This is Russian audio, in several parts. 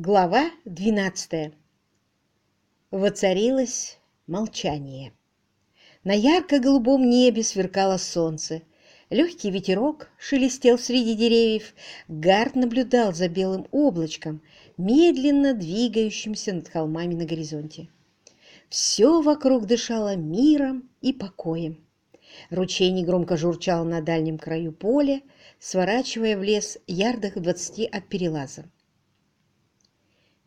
Глава двенадцатая. Воцарилось молчание. На ярко-голубом небе сверкало солнце. Легкий ветерок шелестел среди деревьев. Гард наблюдал за белым облачком, медленно двигающимся над холмами на горизонте. Все вокруг дышало миром и покоем. Ручей негромко журчал на дальнем краю поля, сворачивая в лес ярдах двадцати от перелаза.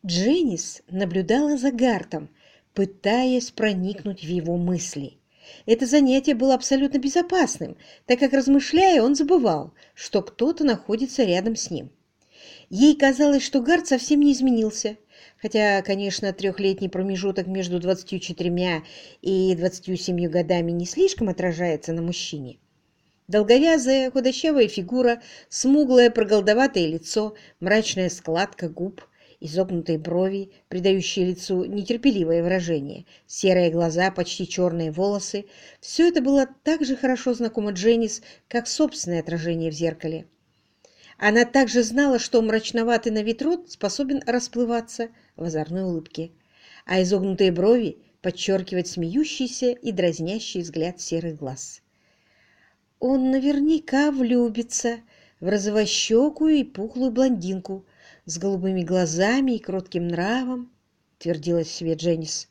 Дженнис наблюдала за Гартом, пытаясь проникнуть в его мысли. Это занятие было абсолютно безопасным, так как, размышляя, он забывал, что кто-то находится рядом с ним. Ей казалось, что Гарт совсем не изменился, хотя, конечно, трехлетний промежуток между 24 и 27 годами не слишком отражается на мужчине. Долговязая, худощавая фигура, смуглое проголдоватое лицо, мрачная складка губ – изогнутые брови, придающие лицу нетерпеливое выражение, серые глаза, почти черные волосы. Все это было так же хорошо знакомо Дженнис, как собственное отражение в зеркале. Она также знала, что мрачноватый на вид рот способен расплываться в озорной улыбке, а изогнутые брови подчеркивать смеющийся и дразнящий взгляд серых глаз. Он наверняка влюбится в розовощекую и пухлую блондинку, с голубыми глазами и кротким нравом, твердила себе Дженнис.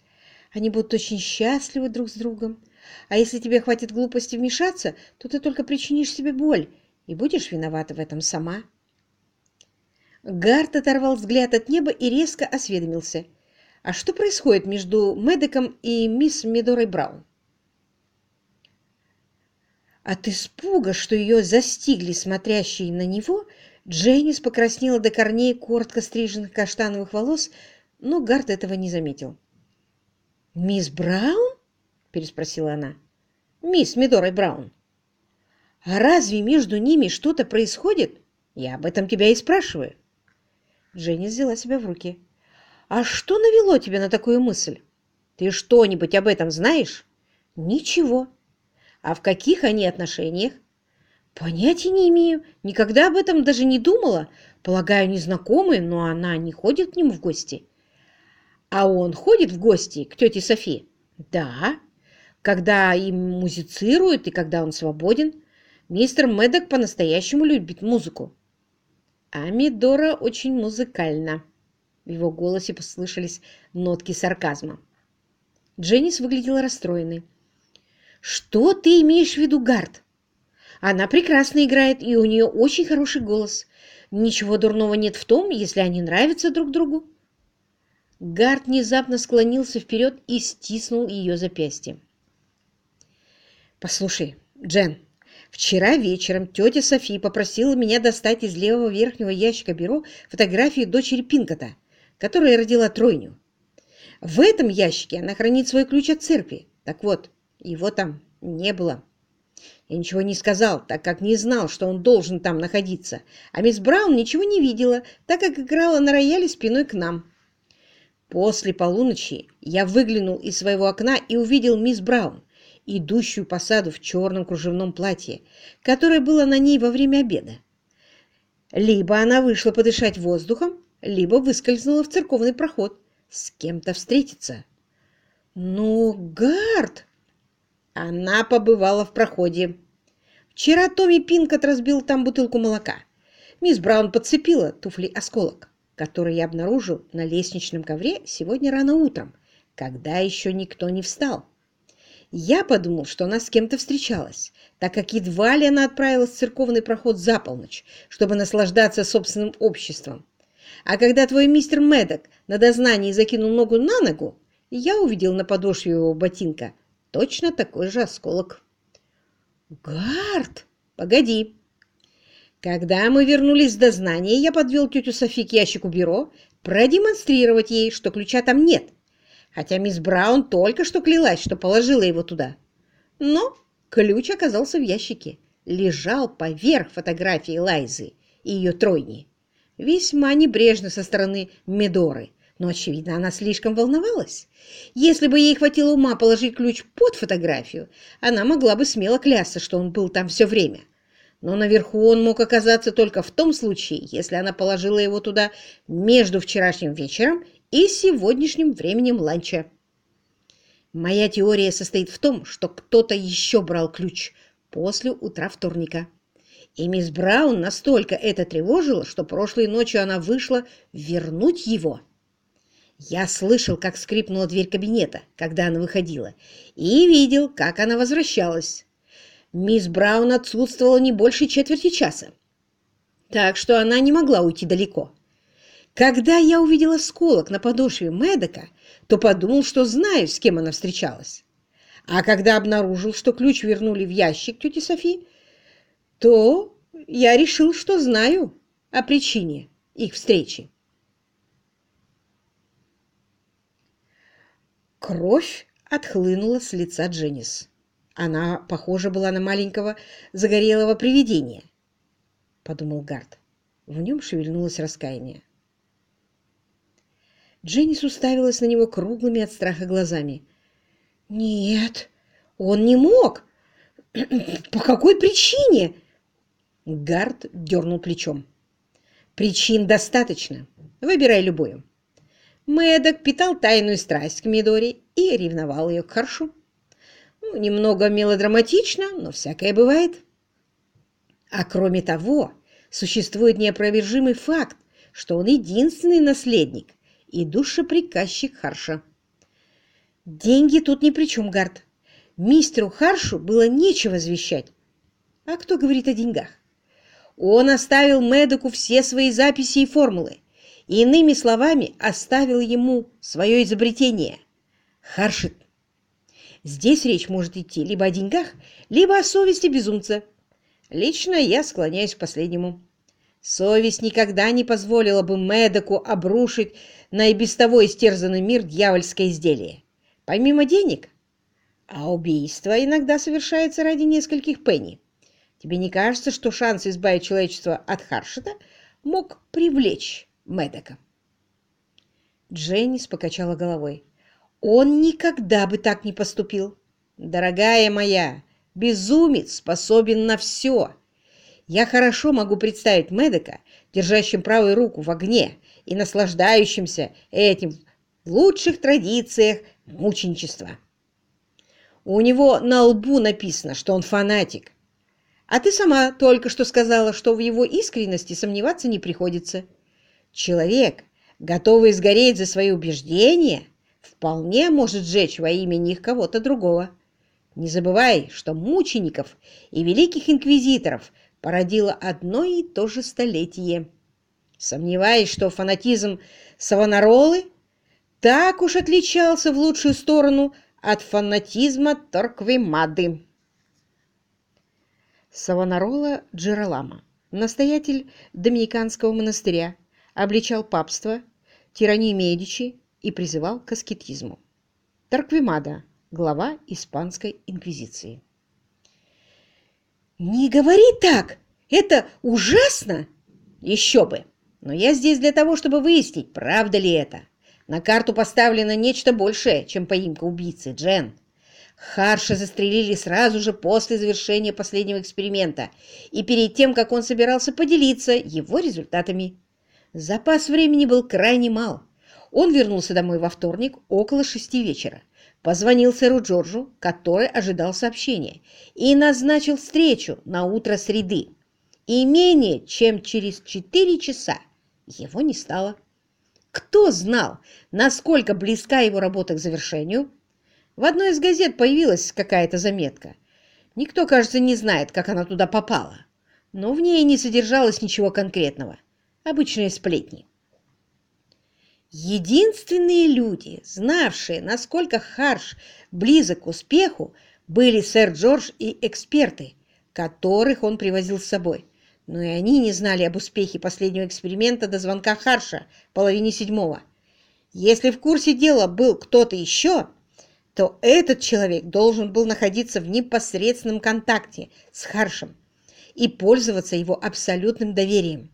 Они будут очень счастливы друг с другом. А если тебе хватит глупости вмешаться, то ты только причинишь себе боль и будешь виновата в этом сама. Гарт оторвал взгляд от неба и резко осведомился. А что происходит между Медеком и мисс Медорой Браун? От испуга, что ее застигли смотрящие на него, Дженнис покраснела до корней коротко стриженных каштановых волос, но Гард этого не заметил. «Мисс Браун?» – переспросила она. «Мисс Мидорой Браун». «А разве между ними что-то происходит? Я об этом тебя и спрашиваю». Дженнис взяла себя в руки. «А что навело тебя на такую мысль? Ты что-нибудь об этом знаешь?» «Ничего». «А в каких они отношениях?» Понятия не имею. Никогда об этом даже не думала. Полагаю, незнакомые, но она не ходит к нему в гости. А он ходит в гости к тете Софи? Да. Когда им музицируют и когда он свободен. Мистер Медок по-настоящему любит музыку. А Мидора очень музыкальна. В его голосе послышались нотки сарказма. Дженнис выглядела расстроенной. «Что ты имеешь в виду, Гард?» Она прекрасно играет, и у нее очень хороший голос. Ничего дурного нет в том, если они нравятся друг другу. Гард внезапно склонился вперед и стиснул ее запястье. «Послушай, Джен, вчера вечером тетя Софи попросила меня достать из левого верхнего ящика бюро фотографию дочери Пинкота, которая родила тройню. В этом ящике она хранит свой ключ от церкви. Так вот, его там не было». Я ничего не сказал, так как не знал, что он должен там находиться, а мисс Браун ничего не видела, так как играла на рояле спиной к нам. После полуночи я выглянул из своего окна и увидел мисс Браун, идущую по саду в черном кружевном платье, которое было на ней во время обеда. Либо она вышла подышать воздухом, либо выскользнула в церковный проход с кем-то встретиться. «Ну, Гард!» Она побывала в проходе. Вчера Томми Пинкот разбил там бутылку молока. Мисс Браун подцепила туфли осколок, который я обнаружил на лестничном ковре сегодня рано утром, когда еще никто не встал. Я подумал, что она с кем-то встречалась, так как едва ли она отправилась в церковный проход за полночь, чтобы наслаждаться собственным обществом. А когда твой мистер Медок на дознании закинул ногу на ногу, я увидел на подошве его ботинка точно такой же осколок. Гард, погоди. Когда мы вернулись с дознания, я подвел тетю Софи к ящику бюро продемонстрировать ей, что ключа там нет, хотя мисс Браун только что клялась, что положила его туда. Но ключ оказался в ящике, лежал поверх фотографии Лайзы и ее тройни. Весьма небрежно со стороны Медоры, но, очевидно, она слишком волновалась. Если бы ей хватило ума положить ключ под фотографию, она могла бы смело клясться, что он был там все время. но наверху он мог оказаться только в том случае, если она положила его туда между вчерашним вечером и сегодняшним временем ланча. Моя теория состоит в том, что кто-то еще брал ключ после утра вторника. И мисс Браун настолько это тревожило, что прошлой ночью она вышла вернуть его. Я слышал, как скрипнула дверь кабинета, когда она выходила, и видел, как она возвращалась. Мисс Браун отсутствовала не больше четверти часа, так что она не могла уйти далеко. Когда я увидела сколок на подошве Мэдока, то подумал, что знаю, с кем она встречалась. А когда обнаружил, что ключ вернули в ящик тети Софи, то я решил, что знаю о причине их встречи. Кровь отхлынула с лица Дженнис. Она похожа была на маленького загорелого привидения, — подумал Гард. В нем шевельнулось раскаяние. Дженнис уставилась на него круглыми от страха глазами. «Нет, он не мог! По какой причине?» Гард дернул плечом. «Причин достаточно. Выбирай любую». Мэддок питал тайную страсть к Мидори и ревновал ее к Харшу. Ну, немного мелодраматично, но всякое бывает. А кроме того, существует неопровержимый факт, что он единственный наследник, и душеприказчик Харша. Деньги тут ни при чем, Гард. Мистеру Харшу было нечего извещать. А кто говорит о деньгах? Он оставил Медоку все свои записи и формулы. И, иными словами, оставил ему свое изобретение – Харшит. Здесь речь может идти либо о деньгах, либо о совести безумца. Лично я склоняюсь к последнему. Совесть никогда не позволила бы Медоку обрушить на и без того истерзанный мир дьявольское изделие. Помимо денег. А убийство иногда совершается ради нескольких пенни. Тебе не кажется, что шанс избавить человечество от Харшета мог привлечь Медока? Дженнис покачала головой. Он никогда бы так не поступил. Дорогая моя, безумец способен на все. Я хорошо могу представить Медока, держащим правую руку в огне и наслаждающимся этим в лучших традициях мученичества. У него на лбу написано, что он фанатик. А ты сама только что сказала, что в его искренности сомневаться не приходится. Человек, готовый сгореть за свои убеждения, вполне может сжечь во имя них кого-то другого. Не забывай, что мучеников и великих инквизиторов породило одно и то же столетие. Сомневаюсь, что фанатизм Савонаролы так уж отличался в лучшую сторону от фанатизма Торквемады. Савонарола Джералама, настоятель Доминиканского монастыря, обличал папство, тиранию Медичи и призывал к аскетизму. Торквемада, глава Испанской инквизиции. «Не говори так! Это ужасно!» «Еще бы! Но я здесь для того, чтобы выяснить, правда ли это. На карту поставлено нечто большее, чем поимка убийцы, Джен. Харша застрелили сразу же после завершения последнего эксперимента и перед тем, как он собирался поделиться его результатами. Запас времени был крайне мал. Он вернулся домой во вторник около шести вечера позвонил сэру Джорджу, который ожидал сообщения, и назначил встречу на утро среды. И менее чем через четыре часа его не стало. Кто знал, насколько близка его работа к завершению? В одной из газет появилась какая-то заметка. Никто, кажется, не знает, как она туда попала. Но в ней не содержалось ничего конкретного. Обычные сплетни. Единственные люди, знавшие, насколько Харш близок к успеху, были сэр Джордж и эксперты, которых он привозил с собой. Но и они не знали об успехе последнего эксперимента до звонка Харша половине седьмого. Если в курсе дела был кто-то еще, то этот человек должен был находиться в непосредственном контакте с Харшем и пользоваться его абсолютным доверием.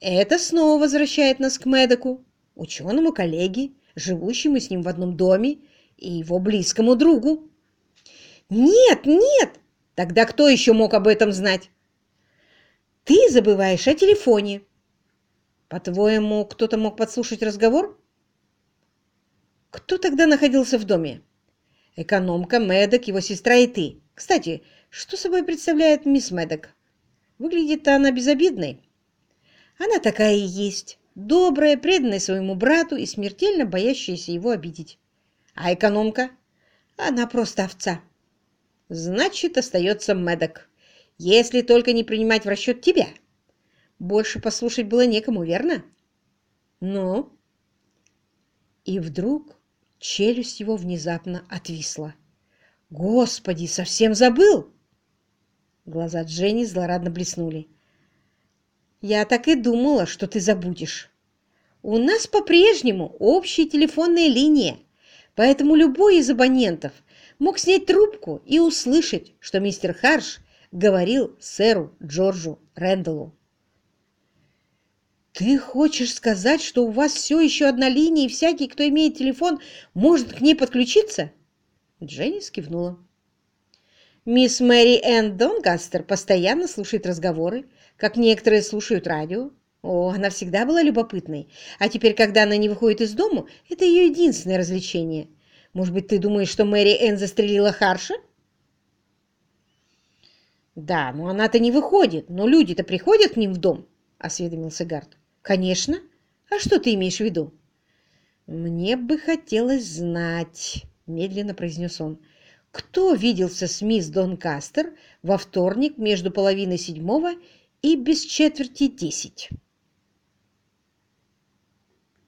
Это снова возвращает нас к Медоку, ученому коллеге, живущему с ним в одном доме, и его близкому другу. «Нет, нет! Тогда кто еще мог об этом знать?» Ты забываешь о телефоне. По-твоему, кто-то мог подслушать разговор? Кто тогда находился в доме? Экономка, Мэддок, его сестра и ты. Кстати, что собой представляет мисс Мэддок? Выглядит она безобидной. Она такая и есть. Добрая, преданная своему брату и смертельно боящаяся его обидеть. А экономка? Она просто овца. Значит, остается Мэддок. Если только не принимать в расчет тебя. Больше послушать было некому, верно? Ну? И вдруг челюсть его внезапно отвисла. Господи, совсем забыл! Глаза Дженни злорадно блеснули. Я так и думала, что ты забудешь. У нас по-прежнему общие телефонные линии, поэтому любой из абонентов мог снять трубку и услышать, что мистер Харш говорил сэру Джорджу Рэндаллу. «Ты хочешь сказать, что у вас все еще одна линия, и всякий, кто имеет телефон, может к ней подключиться?» Дженни скивнула. «Мисс Мэри Энн Донгастер постоянно слушает разговоры, как некоторые слушают радио. О, она всегда была любопытной, а теперь, когда она не выходит из дому, это ее единственное развлечение. Может быть, ты думаешь, что Мэри Энн застрелила Харша?» «Да, но она-то не выходит, но люди-то приходят к ним в дом», — осведомился Гард. «Конечно. А что ты имеешь в виду?» «Мне бы хотелось знать», — медленно произнес он, «кто виделся с мисс Донкастер во вторник между половиной седьмого и без четверти десять?»